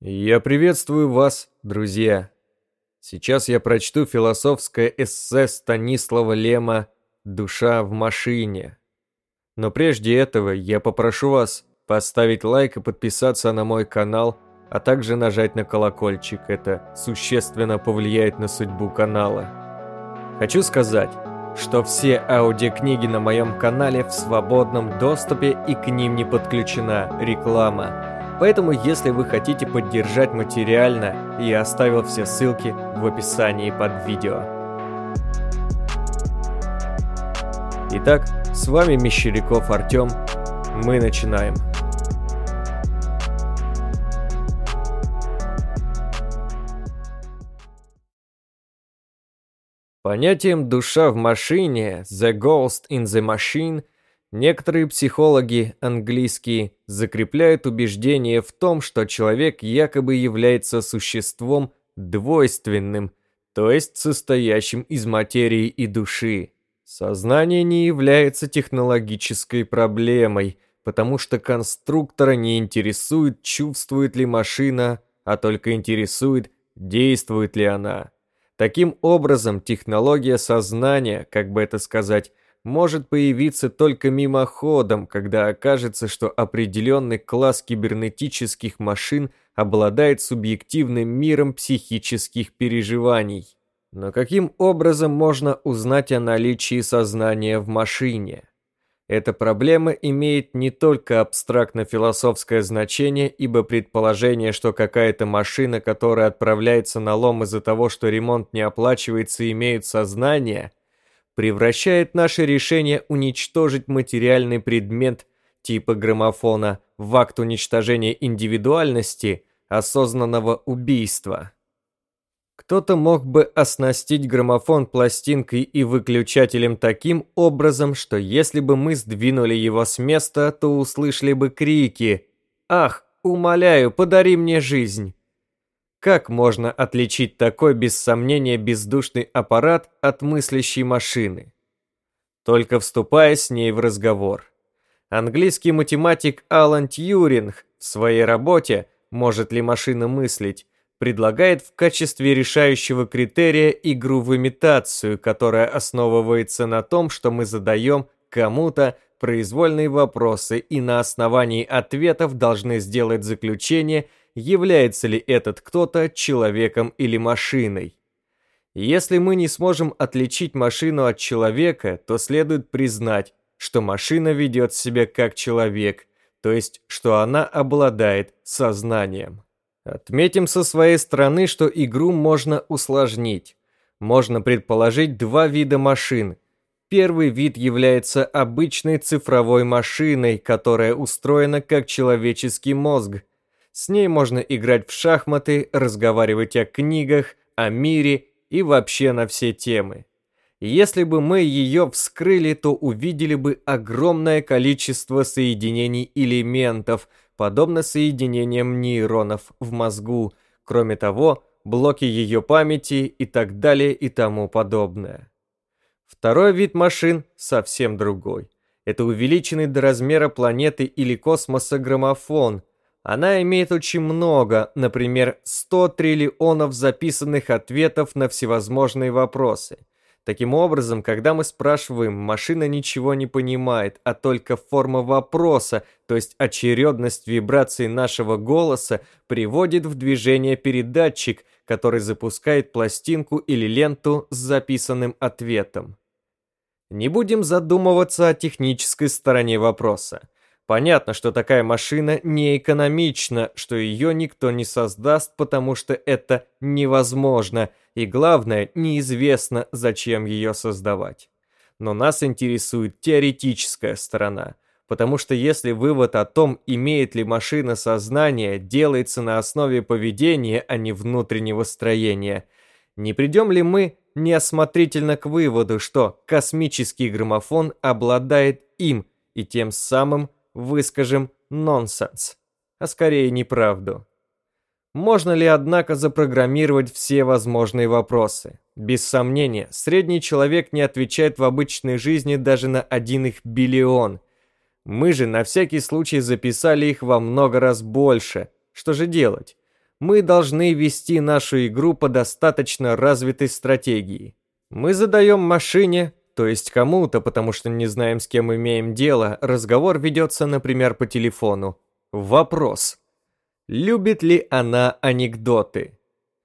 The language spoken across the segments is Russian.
Я приветствую вас, друзья. Сейчас я прочту философское эссе Станислава Лема «Душа в машине». Но прежде этого я попрошу вас поставить лайк и подписаться на мой канал, а также нажать на колокольчик. Это существенно повлияет на судьбу канала. Хочу сказать, что все аудиокниги на моем канале в свободном доступе и к ним не подключена реклама. Поэтому, если вы хотите поддержать материально, я оставил все ссылки в описании под видео. Итак, с вами Мещеряков Артем. Мы начинаем. Понятием «душа в машине» «the ghost in the machine» Некоторые психологи английские закрепляют убеждение в том, что человек якобы является существом двойственным, то есть состоящим из материи и души. Сознание не является технологической проблемой, потому что конструктора не интересует, чувствует ли машина, а только интересует, действует ли она. Таким образом, технология сознания, как бы это сказать, может появиться только мимоходом, когда окажется, что определенный класс кибернетических машин обладает субъективным миром психических переживаний. Но каким образом можно узнать о наличии сознания в машине? Эта проблема имеет не только абстрактно-философское значение, ибо предположение, что какая-то машина, которая отправляется на лом из-за того, что ремонт не оплачивается, имеет сознание – превращает наше решение уничтожить материальный предмет типа граммофона в акт уничтожения индивидуальности осознанного убийства. Кто-то мог бы оснастить граммофон пластинкой и выключателем таким образом, что если бы мы сдвинули его с места, то услышали бы крики «Ах, умоляю, подари мне жизнь!» Как можно отличить такой, без сомнения, бездушный аппарат от мыслящей машины? Только вступая с ней в разговор. Английский математик Алан Тьюринг в своей работе «Может ли машина мыслить?» предлагает в качестве решающего критерия игру в имитацию, которая основывается на том, что мы задаем кому-то произвольные вопросы и на основании ответов должны сделать заключение – является ли этот кто-то человеком или машиной. Если мы не сможем отличить машину от человека, то следует признать, что машина ведет себя как человек, то есть, что она обладает сознанием. Отметим со своей стороны, что игру можно усложнить. Можно предположить два вида машин. Первый вид является обычной цифровой машиной, которая устроена как человеческий мозг – с ней можно играть в шахматы, разговаривать о книгах, о мире и вообще на все темы. Если бы мы ее вскрыли, то увидели бы огромное количество соединений элементов, подобно соединениям нейронов в мозгу, кроме того, блоки ее памяти и так далее и тому подобное. Второй вид машин совсем другой. Это увеличенный до размера планеты или космоса граммофон – она имеет очень много, например, 100 триллионов записанных ответов на всевозможные вопросы. Таким образом, когда мы спрашиваем, машина ничего не понимает, а только форма вопроса, то есть очередность вибраций нашего голоса, приводит в движение передатчик, который запускает пластинку или ленту с записанным ответом. Не будем задумываться о технической стороне вопроса. Понятно, что такая машина не экономична, что ее никто не создаст, потому что это невозможно, и главное, неизвестно, зачем ее создавать. Но нас интересует теоретическая сторона, потому что если вывод о том, имеет ли машина сознание, делается на основе поведения, а не внутреннего строения, не придем ли мы неосмотрительно к выводу, что космический граммофон обладает им и тем самым выскажем нонсенс, а скорее неправду. Можно ли, однако, запрограммировать все возможные вопросы? Без сомнения, средний человек не отвечает в обычной жизни даже на один их биллион. Мы же на всякий случай записали их во много раз больше. Что же делать? мы должны вести нашу игру по достаточно развитой стратегии. Мы задаем машине, то есть кому-то, потому что не знаем, с кем имеем дело, разговор ведется, например, по телефону. Вопрос. Любит ли она анекдоты?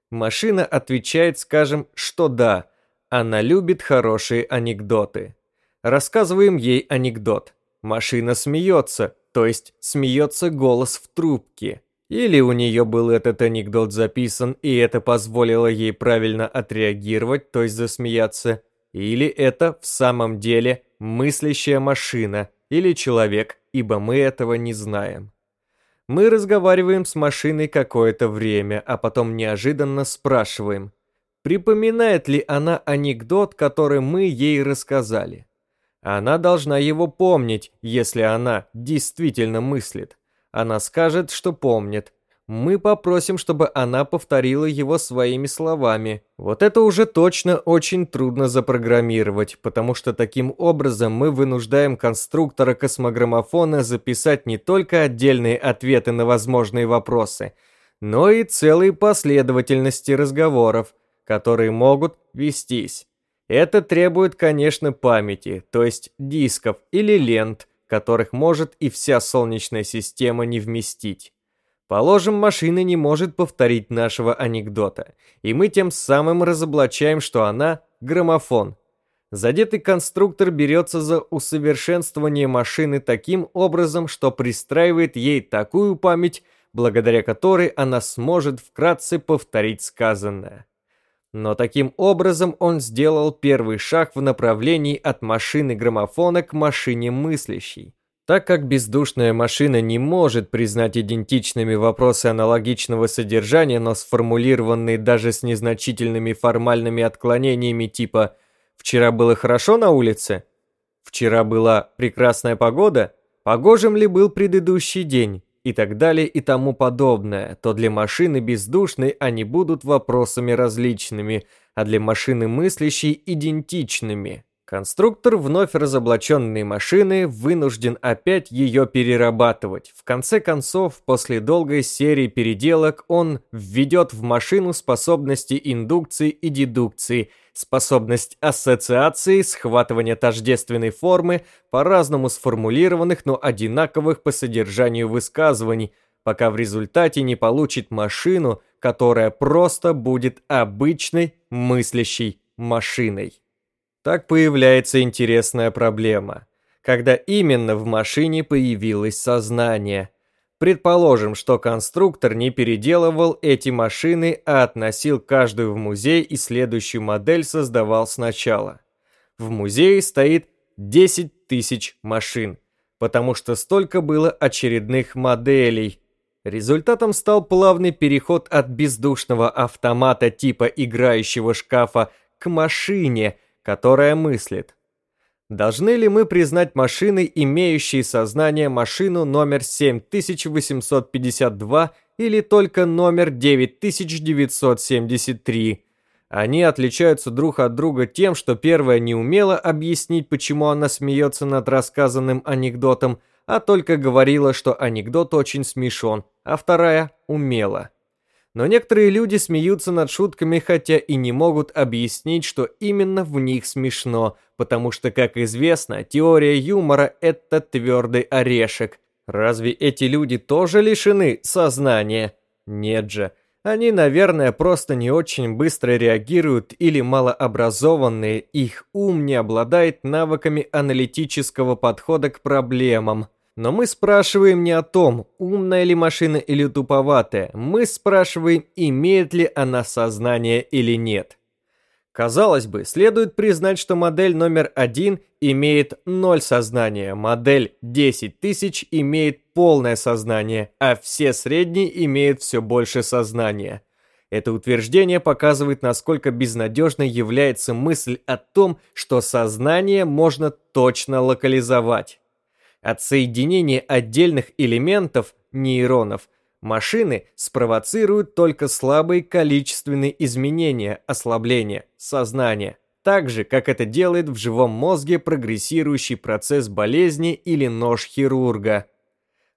Машина отвечает, скажем, что да, она любит хорошие анекдоты. Рассказываем ей анекдот. Машина смеется, то есть смеется голос в трубке. Или у нее был этот анекдот записан, и это позволило ей правильно отреагировать, то есть засмеяться. Или это в самом деле мыслящая машина или человек, ибо мы этого не знаем. Мы разговариваем с машиной какое-то время, а потом неожиданно спрашиваем, припоминает ли она анекдот, который мы ей рассказали. Она должна его помнить, если она действительно мыслит. Она скажет, что помнит. Мы попросим, чтобы она повторила его своими словами. Вот это уже точно очень трудно запрограммировать, потому что таким образом мы вынуждаем конструктора космограммофона записать не только отдельные ответы на возможные вопросы, но и целые последовательности разговоров, которые могут вестись. Это требует, конечно, памяти, то есть дисков или лент, которых может и вся Солнечная система не вместить. Положим, машина не может повторить нашего анекдота, и мы тем самым разоблачаем, что она граммофон. Задетый конструктор берется за усовершенствование машины таким образом, что пристраивает ей такую память, благодаря которой она сможет вкратце повторить сказанное. Но таким образом он сделал первый шаг в направлении от машины граммофона к машине мыслящей. Так как бездушная машина не может признать идентичными вопросы аналогичного содержания, но сформулированные даже с незначительными формальными отклонениями типа «Вчера было хорошо на улице?» «Вчера была прекрасная погода?» «Погожим ли был предыдущий день?» и так далее и тому подобное, то для машины бездушной они будут вопросами различными, а для машины мыслящей идентичными. Конструктор вновь разоблаченной машины вынужден опять ее перерабатывать. В конце концов, после долгой серии переделок, он введет в машину способности индукции и дедукции, способность ассоциации, схватывания тождественной формы, по-разному сформулированных, но одинаковых по содержанию высказываний, пока в результате не получит машину, которая просто будет обычной мыслящей машиной. Так появляется интересная проблема. Когда именно в машине появилось сознание? Предположим, что конструктор не переделывал эти машины, а относил каждую в музей и следующую модель создавал сначала. В музее стоит 10 тысяч машин, потому что столько было очередных моделей. Результатом стал плавный переход от бездушного автомата типа играющего шкафа к машине – которая мыслит. Должны ли мы признать машиной, имеющей сознание машину номер 7852 или только номер 9973? Они отличаются друг от друга тем, что первая не умела объяснить, почему она смеется над рассказанным анекдотом, а только говорила, что анекдот очень смешон, а вторая умела. Но некоторые люди смеются над шутками, хотя и не могут объяснить, что именно в них смешно, потому что, как известно, теория юмора – это твердый орешек. Разве эти люди тоже лишены сознания? Нет же. Они, наверное, просто не очень быстро реагируют или малообразованные, их ум не обладает навыками аналитического подхода к проблемам. Но мы спрашиваем не о том, умная ли машина или туповатая, мы спрашиваем, имеет ли она сознание или нет. Казалось бы, следует признать, что модель номер один имеет ноль сознания, модель 10 тысяч имеет полное сознание, а все средние имеют все больше сознания. Это утверждение показывает, насколько безнадежной является мысль о том, что сознание можно точно локализовать. От соединения отдельных элементов, нейронов, машины спровоцируют только слабые количественные изменения, ослабления, сознания, так же, как это делает в живом мозге прогрессирующий процесс болезни или нож хирурга.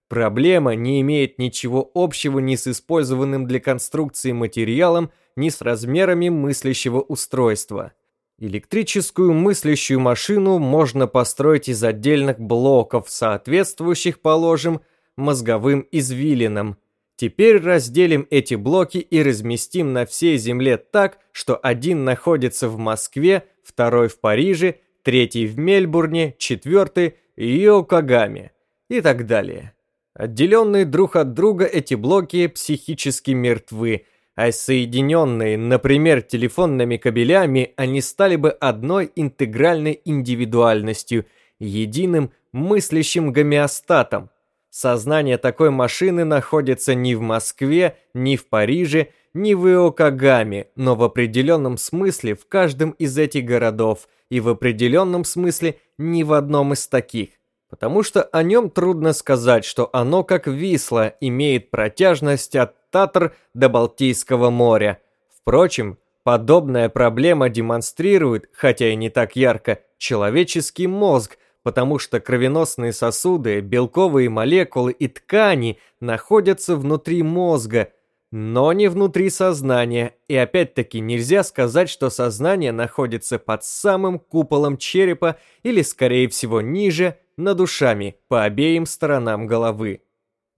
Проблема не имеет ничего общего ни с использованным для конструкции материалом, ни с размерами мыслящего устройства. Электрическую мыслящую машину можно построить из отдельных блоков, соответствующих, положим, мозговым извилинам. Теперь разделим эти блоки и разместим на всей Земле так, что один находится в Москве, второй в Париже, третий в Мельбурне, четвертый Йокогаме и так далее. Отделенные друг от друга эти блоки психически мертвы, а соединенные, например, телефонными кабелями, они стали бы одной интегральной индивидуальностью, единым мыслящим гомеостатом. Сознание такой машины находится не в Москве, не в Париже, не в Иокагаме, но в определенном смысле в каждом из этих городов и в определенном смысле не в одном из таких потому что о нем трудно сказать, что оно, как Висла, имеет протяжность от Татр до Балтийского моря. Впрочем, подобная проблема демонстрирует, хотя и не так ярко, человеческий мозг, потому что кровеносные сосуды, белковые молекулы и ткани находятся внутри мозга, но не внутри сознания, и опять-таки нельзя сказать, что сознание находится под самым куполом черепа или, скорее всего, ниже, над ушами по обеим сторонам головы.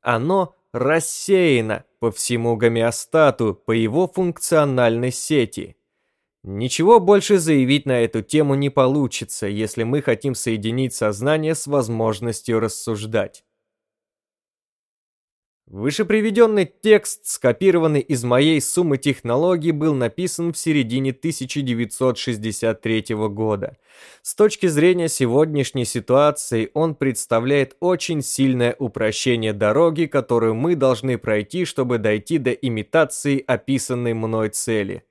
Оно рассеяно по всему гомеостату, по его функциональной сети. Ничего больше заявить на эту тему не получится, если мы хотим соединить сознание с возможностью рассуждать. Выше приведенный текст, скопированный из моей суммы технологий, был написан в середине 1963 года. С точки зрения сегодняшней ситуации, он представляет очень сильное упрощение дороги, которую мы должны пройти, чтобы дойти до имитации описанной мной цели.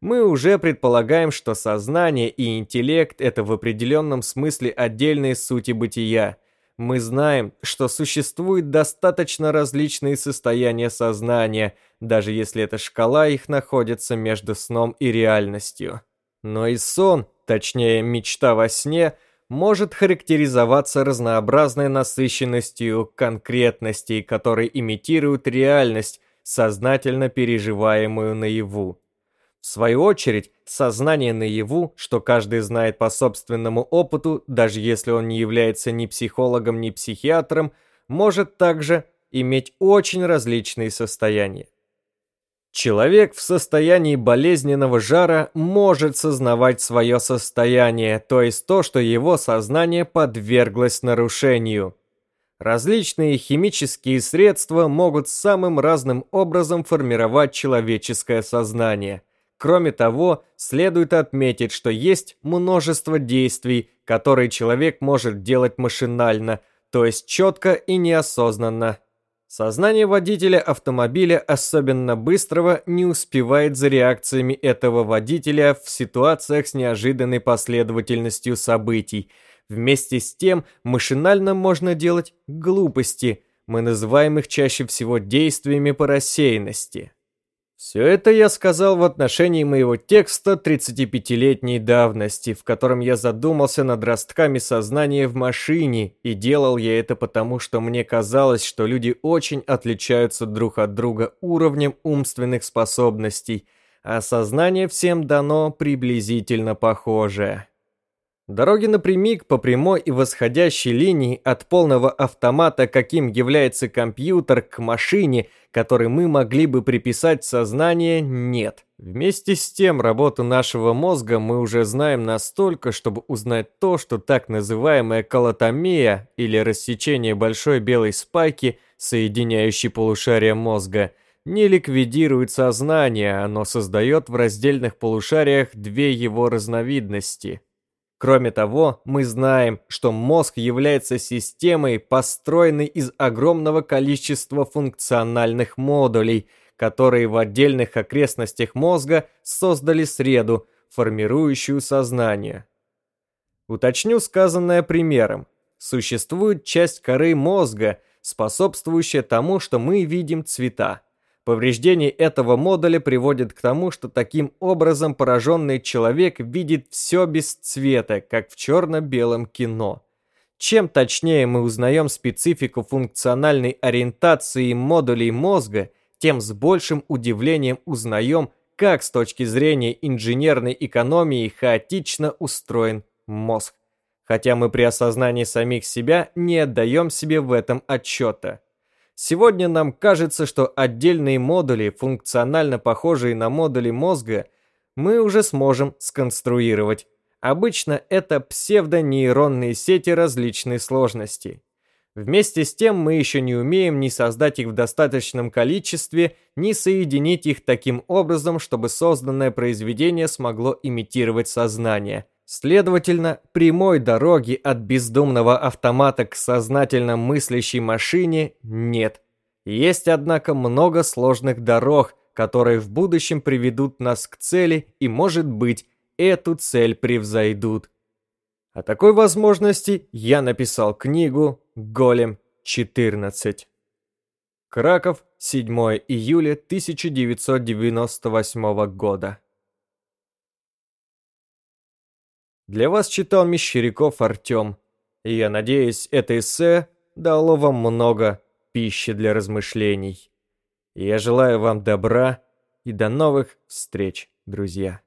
Мы уже предполагаем, что сознание и интеллект – это в определенном смысле отдельные сути бытия – мы знаем, что существует достаточно различные состояния сознания, даже если эта шкала их находится между сном и реальностью. Но и сон, точнее мечта во сне, может характеризоваться разнообразной насыщенностью конкретностей, которые имитируют реальность, сознательно переживаемую наяву. В свою очередь, сознание наяву, что каждый знает по собственному опыту, даже если он не является ни психологом, ни психиатром, может также иметь очень различные состояния. Человек в состоянии болезненного жара может сознавать свое состояние, то есть то, что его сознание подверглось нарушению. Различные химические средства могут самым разным образом формировать человеческое сознание – Кроме того, следует отметить, что есть множество действий, которые человек может делать машинально, то есть четко и неосознанно. Сознание водителя автомобиля, особенно быстрого, не успевает за реакциями этого водителя в ситуациях с неожиданной последовательностью событий. Вместе с тем, машинально можно делать глупости. Мы называем их чаще всего действиями по рассеянности. Все это я сказал в отношении моего текста 35-летней давности, в котором я задумался над ростками сознания в машине, и делал я это потому, что мне казалось, что люди очень отличаются друг от друга уровнем умственных способностей, а сознание всем дано приблизительно похожее. Дороги напрямик по прямой и восходящей линии от полного автомата, каким является компьютер, к машине, который мы могли бы приписать сознание, нет. Вместе с тем, работу нашего мозга мы уже знаем настолько, чтобы узнать то, что так называемая колотомия или рассечение большой белой спайки, соединяющей полушария мозга, не ликвидирует сознание, оно создает в раздельных полушариях две его разновидности – Кроме того, мы знаем, что мозг является системой, построенной из огромного количества функциональных модулей, которые в отдельных окрестностях мозга создали среду, формирующую сознание. Уточню сказанное примером. Существует часть коры мозга, способствующая тому, что мы видим цвета. Повреждение этого модуля приводит к тому, что таким образом пораженный человек видит все без цвета, как в черно-белом кино. чем точнее мы узнаем специфику функциональной ориентации модулей мозга, тем с большим удивлением узнаем, как с точки зрения инженерной экономии хаотично устроен мозг. Хотя мы при осознании самих себя не отдаем себе в этом отчета. Сегодня нам кажется, что отдельные модули, функционально похожие на модули мозга, мы уже сможем сконструировать. Обычно это псевдонейронные сети различной сложности. Вместе с тем мы еще не умеем ни создать их в достаточном количестве, ни соединить их таким образом, чтобы созданное произведение смогло имитировать сознание. Следовательно, прямой дороги от бездумного автомата к сознательно мыслящей машине нет. Есть, однако, много сложных дорог, которые в будущем приведут нас к цели и, может быть, эту цель превзойдут. О такой возможности я написал книгу «Голем 14». Краков, 7 июля 1998 года. Для вас читал Мещеряков Артем. И я надеюсь, это эссе дало вам много пищи для размышлений. я желаю вам добра и до новых встреч, друзья.